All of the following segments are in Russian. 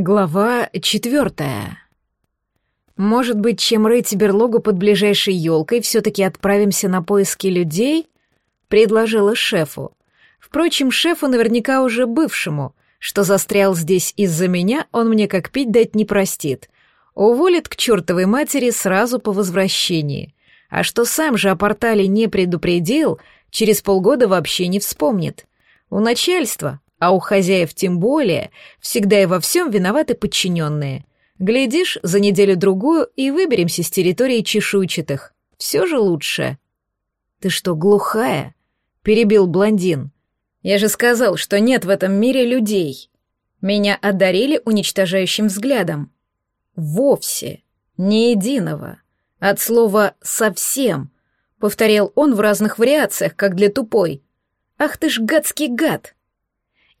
Глава четвертая. Может быть, чем рыть берлогу под ближайшей елкой, все-таки отправимся на поиски людей? Предложила шефу. Впрочем, шефу наверняка уже бывшему, что застрял здесь из-за меня, он мне как пить дать не простит. Уволит к чертовой матери сразу по возвращении. А что сам же о портале не предупредил, через полгода вообще не вспомнит. У начальства, а у хозяев тем более, всегда и во всем виноваты подчиненные. Глядишь, за неделю-другую и выберемся с территории чешуйчатых. Все же лучше. «Ты что, глухая?» — перебил блондин. «Я же сказал, что нет в этом мире людей. Меня одарили уничтожающим взглядом. Вовсе. Ни единого. От слова «совсем», — повторял он в разных вариациях, как для тупой. «Ах ты ж гадский гад!»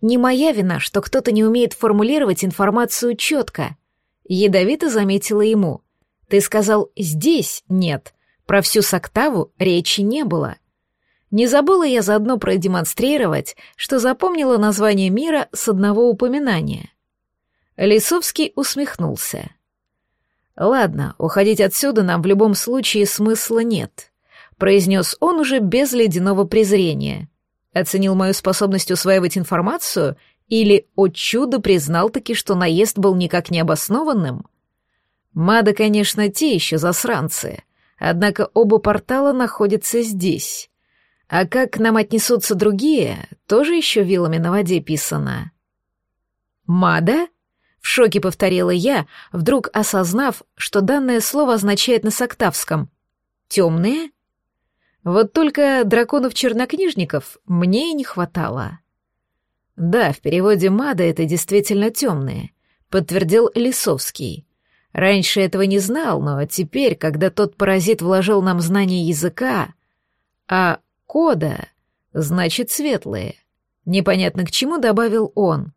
Не моя вина, что кто-то не умеет формулировать информацию четко. Ядовито заметила ему. Ты сказал «здесь нет». Про всю Соктаву речи не было. Не забыла я заодно продемонстрировать, что запомнила название мира с одного упоминания. Лисовский усмехнулся. «Ладно, уходить отсюда нам в любом случае смысла нет», — произнес он уже без ледяного презрения. Оценил мою способность усваивать информацию или, о чудо, признал таки, что наезд был никак не обоснованным? Мада, конечно, те еще засранцы, однако оба портала находятся здесь. А как к нам отнесутся другие, тоже еще вилами на воде писано. «Мада?» — в шоке повторила я, вдруг осознав, что данное слово означает на сактавском. «Темные?» Вот только драконов-чернокнижников мне и не хватало. Да, в переводе «мада» это действительно темные, подтвердил Лисовский. Раньше этого не знал, но теперь, когда тот паразит вложил нам знание языка, а кода, значит светлые. Непонятно к чему добавил он.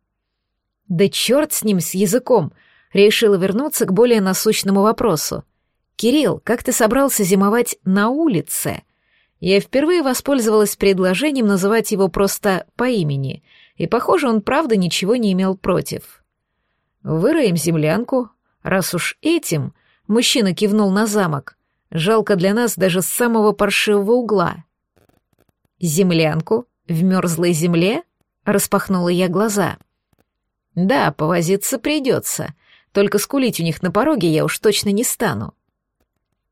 Да черт с ним, с языком, решила вернуться к более насущному вопросу. «Кирилл, как ты собрался зимовать на улице?» Я впервые воспользовалась предложением называть его просто по имени, и, похоже, он правда ничего не имел против. «Выроем землянку, раз уж этим...» — мужчина кивнул на замок. «Жалко для нас даже с самого паршивого угла». «Землянку? В мерзлой земле?» — распахнула я глаза. «Да, повозиться придется, только скулить у них на пороге я уж точно не стану».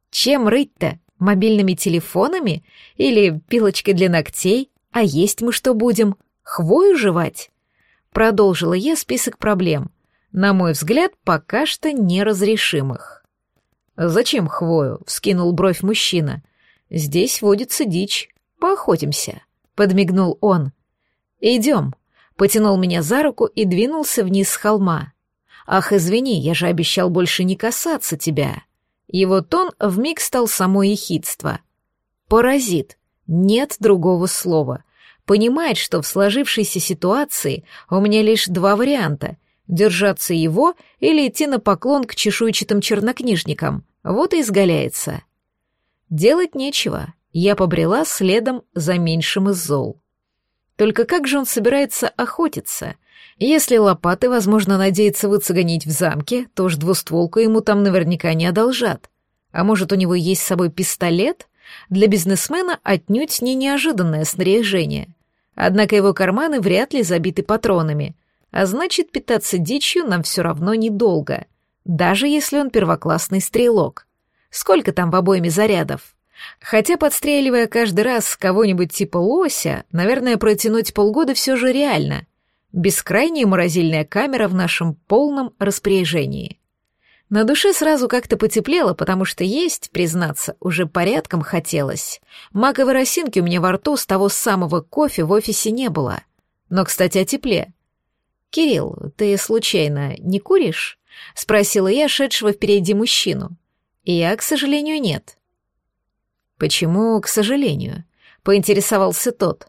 «Чем рыть-то?» Мобильными телефонами? Или пилочкой для ногтей? А есть мы что будем? Хвою жевать? Продолжила я список проблем. На мой взгляд, пока что неразрешимых. «Зачем хвою?» — вскинул бровь мужчина. «Здесь водится дичь. Поохотимся», — подмигнул он. «Идем», — потянул меня за руку и двинулся вниз с холма. «Ах, извини, я же обещал больше не касаться тебя». Его тон вмиг стал само ехидство. Паразит. Нет другого слова. Понимает, что в сложившейся ситуации у меня лишь два варианта — держаться его или идти на поклон к чешуйчатым чернокнижникам. Вот и изгаляется. Делать нечего. Я побрела следом за меньшим из зол. Только как же он собирается охотиться? Если лопаты, возможно, надеется выцегонить в замке, то уж двустволку ему там наверняка не одолжат. А может, у него есть с собой пистолет? Для бизнесмена отнюдь не неожиданное снаряжение. Однако его карманы вряд ли забиты патронами, а значит, питаться дичью нам все равно недолго, даже если он первоклассный стрелок. Сколько там в обойме зарядов? Хотя, подстреливая каждый раз кого-нибудь типа лося, наверное, протянуть полгода все же реально. Бескрайняя морозильная камера в нашем полном распоряжении. На душе сразу как-то потеплело, потому что есть, признаться, уже порядком хотелось. Маковой росинки у меня во рту с того самого кофе в офисе не было. Но, кстати, о тепле. «Кирилл, ты случайно не куришь?» — спросила я шедшего впереди мужчину. «Я, к сожалению, нет». «Почему, к сожалению?» — поинтересовался тот.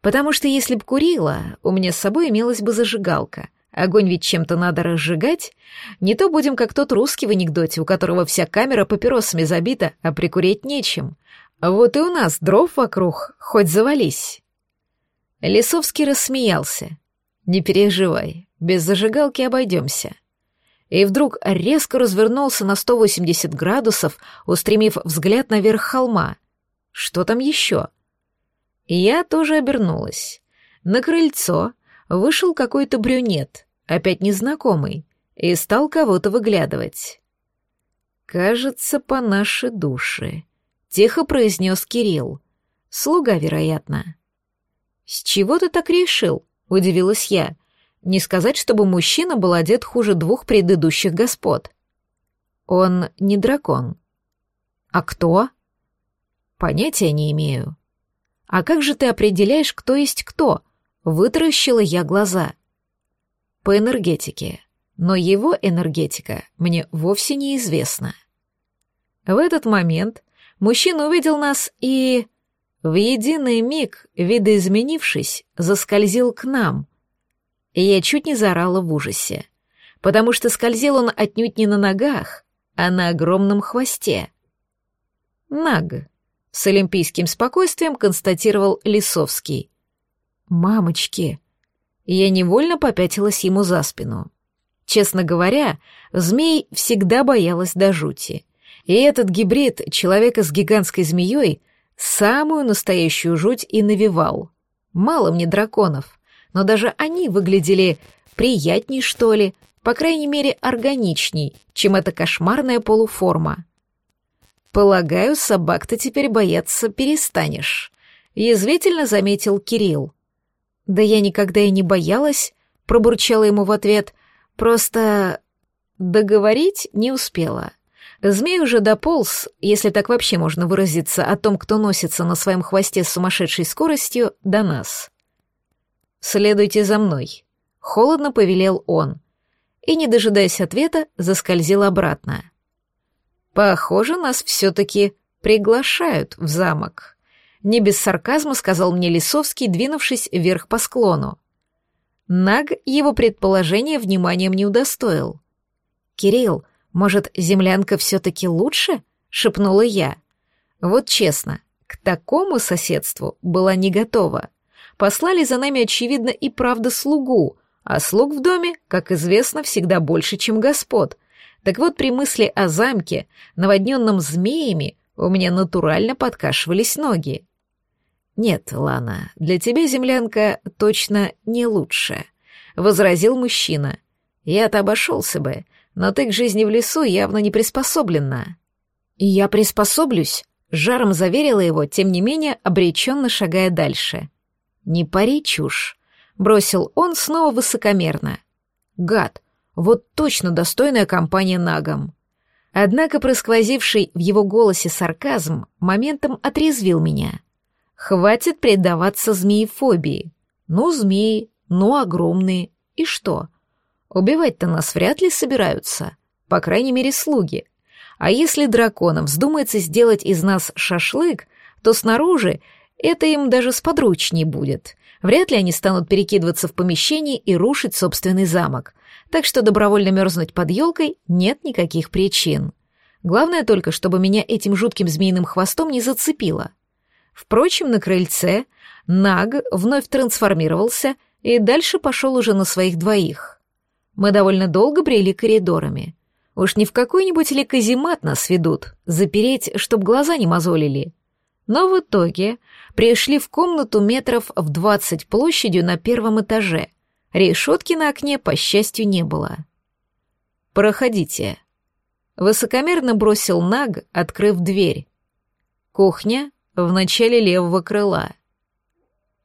«Потому что если б курила, у меня с собой имелась бы зажигалка. Огонь ведь чем-то надо разжигать. Не то будем как тот русский в анекдоте, у которого вся камера папиросами забита, а прикурить нечем. Вот и у нас дров вокруг, хоть завались». Лисовский рассмеялся. «Не переживай, без зажигалки обойдемся». и вдруг резко развернулся на 180 градусов, устремив взгляд наверх холма. Что там еще? Я тоже обернулась. На крыльцо вышел какой-то брюнет, опять незнакомый, и стал кого-то выглядывать. «Кажется, по нашей душе», — тихо произнес Кирилл. «Слуга, вероятно». «С чего ты так решил?» — удивилась я. Не сказать, чтобы мужчина был одет хуже двух предыдущих господ. Он не дракон. А кто? Понятия не имею. А как же ты определяешь, кто есть кто? Вытаращила я глаза. По энергетике. Но его энергетика мне вовсе неизвестна. В этот момент мужчина увидел нас и... В единый миг, видоизменившись, заскользил к нам. И я чуть не заорала в ужасе, потому что скользил он отнюдь не на ногах, а на огромном хвосте. Наг, с олимпийским спокойствием констатировал Лисовский. «Мамочки!» Я невольно попятилась ему за спину. Честно говоря, змей всегда боялась до жути. И этот гибрид человека с гигантской змеей самую настоящую жуть и навевал. Мало мне драконов, но даже они выглядели приятней, что ли, по крайней мере, органичней, чем эта кошмарная полуформа. «Полагаю, собак ты теперь бояться перестанешь», — язвительно заметил Кирилл. «Да я никогда и не боялась», — пробурчала ему в ответ, — «просто...» Договорить не успела. Змей уже дополз, если так вообще можно выразиться, о том, кто носится на своем хвосте с сумасшедшей скоростью, до нас. «Следуйте за мной», — холодно повелел он. И, не дожидаясь ответа, заскользил обратно. «Похоже, нас все-таки приглашают в замок», — не без сарказма сказал мне Лисовский, двинувшись вверх по склону. Наг его предположение вниманием не удостоил. «Кирилл, может, землянка все-таки лучше?» — шепнула я. Вот честно, к такому соседству была не готова. Послали за нами, очевидно, и правда слугу, а слуг в доме, как известно, всегда больше, чем господ. Так вот, при мысли о замке, наводненном змеями, у меня натурально подкашивались ноги. «Нет, Лана, для тебя землянка точно не лучше», — возразил мужчина. «Я-то обошелся бы, но ты к жизни в лесу явно не приспособлена». «Я приспособлюсь», — жаром заверила его, тем не менее обреченно шагая дальше. «Не пари чушь», — бросил он снова высокомерно. «Гад, вот точно достойная компания нагом». Однако просквозивший в его голосе сарказм моментом отрезвил меня. «Хватит предаваться змеефобии. Ну, змеи, ну, огромные. И что?» Убивать-то нас вряд ли собираются, по крайней мере, слуги. А если драконам вздумается сделать из нас шашлык, то снаружи это им даже сподручней будет. Вряд ли они станут перекидываться в помещении и рушить собственный замок. Так что добровольно мерзнуть под елкой нет никаких причин. Главное только, чтобы меня этим жутким змеиным хвостом не зацепило. Впрочем, на крыльце Наг вновь трансформировался и дальше пошел уже на своих двоих. Мы довольно долго брели коридорами. Уж не в какой-нибудь ли каземат нас ведут, запереть, чтоб глаза не мозолили. Но в итоге пришли в комнату метров в двадцать площадью на первом этаже. Решетки на окне, по счастью, не было. «Проходите». Высокомерно бросил Наг, открыв дверь. Кухня в начале левого крыла.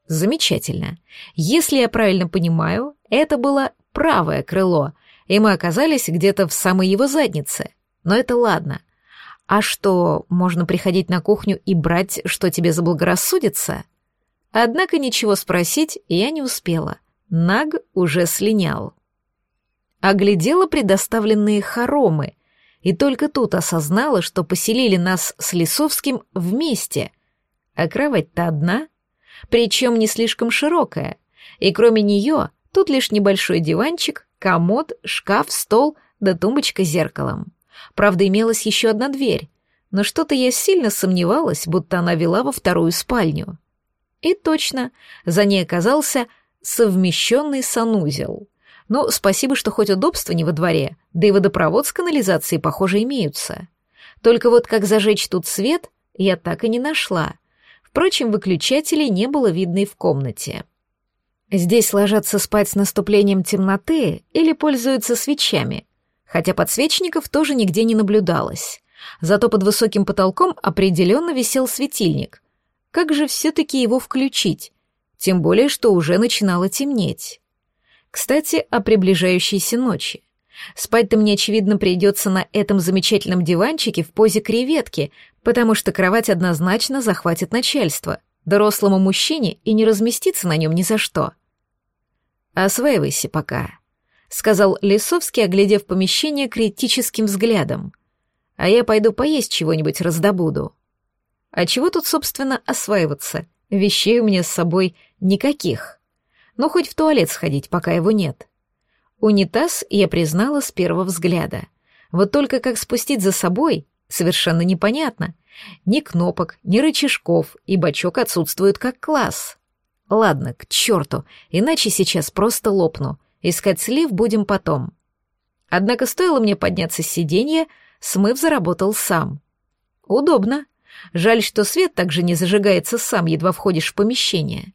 Замечательно. Если я правильно понимаю, это было правое крыло, и мы оказались где-то в самой его заднице. Но это ладно. А что, можно приходить на кухню и брать, что тебе заблагорассудится? Однако ничего спросить я не успела. Наг уже слинял. Оглядела предоставленные хоромы, и только тут осознала, что поселили нас с Лисовским вместе. А кровать-то одна, причем не слишком широкая, и кроме нее Тут лишь небольшой диванчик, комод, шкаф, стол да тумбочка с зеркалом. Правда, имелась еще одна дверь, но что-то я сильно сомневалась, будто она вела во вторую спальню. И точно, за ней оказался совмещенный санузел. Ну, спасибо, что хоть удобства не во дворе, да и водопровод с канализацией, похоже, имеются. Только вот как зажечь тут свет, я так и не нашла. Впрочем, выключателей не было видно и в комнате. Здесь ложатся спать с наступлением темноты или пользуются свечами, хотя подсвечников тоже нигде не наблюдалось. Зато под высоким потолком определенно висел светильник. Как же все-таки его включить? Тем более, что уже начинало темнеть. Кстати, о приближающейся ночи. Спать-то мне, очевидно, придется на этом замечательном диванчике в позе креветки, потому что кровать однозначно захватит начальство. Дорослому мужчине и не разместиться на нем ни за что. «Осваивайся пока», — сказал Лисовский, оглядев помещение критическим взглядом. «А я пойду поесть чего-нибудь раздобуду». «А чего тут, собственно, осваиваться? Вещей у меня с собой никаких» но хоть в туалет сходить, пока его нет. Унитаз я признала с первого взгляда. Вот только как спустить за собой, совершенно непонятно. Ни кнопок, ни рычажков, и бачок отсутствует как класс. Ладно, к черту, иначе сейчас просто лопну. Искать слив будем потом. Однако стоило мне подняться с сиденья, смыв заработал сам. Удобно. Жаль, что свет также не зажигается сам, едва входишь в помещение.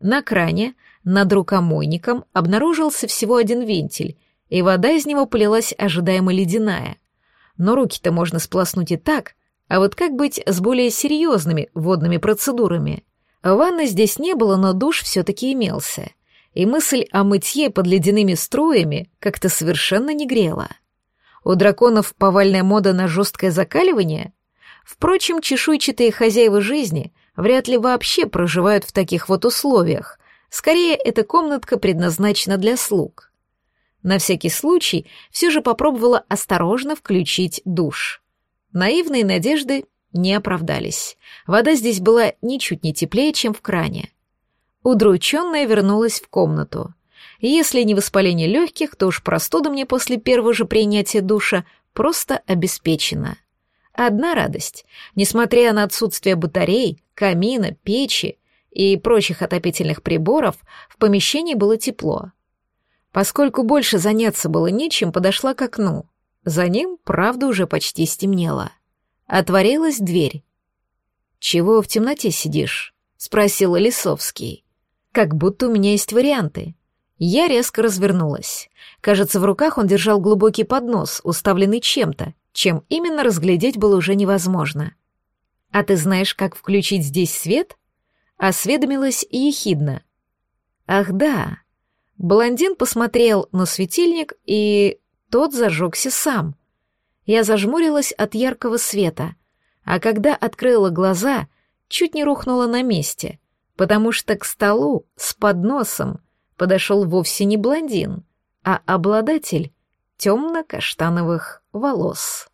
На кране над рукомойником обнаружился всего один вентиль, и вода из него полилась ожидаемо ледяная. Но руки-то можно сплоснуть и так, а вот как быть с более серьезными водными процедурами? Ванны здесь не было, но душ все-таки имелся, и мысль о мытье под ледяными струями как-то совершенно не грела. У драконов повальная мода на жесткое закаливание? Впрочем, чешуйчатые хозяева жизни вряд ли вообще проживают в таких вот условиях, Скорее, эта комнатка предназначена для слуг. На всякий случай все же попробовала осторожно включить душ. Наивные надежды не оправдались. Вода здесь была ничуть не теплее, чем в кране. Удрученная вернулась в комнату. Если не воспаление легких, то уж простуда мне после первого же принятия душа просто обеспечена. Одна радость. Несмотря на отсутствие батарей, камина, печи, и прочих отопительных приборов, в помещении было тепло. Поскольку больше заняться было нечем, подошла к окну. За ним, правда, уже почти стемнело. Отворилась дверь. «Чего в темноте сидишь?» — спросил Лисовский. «Как будто у меня есть варианты». Я резко развернулась. Кажется, в руках он держал глубокий поднос, уставленный чем-то, чем именно разглядеть было уже невозможно. «А ты знаешь, как включить здесь свет?» осведомилась ехидно. «Ах да!» Блондин посмотрел на светильник, и тот зажегся сам. Я зажмурилась от яркого света, а когда открыла глаза, чуть не рухнула на месте, потому что к столу с подносом подошел вовсе не блондин, а обладатель темно-каштановых волос.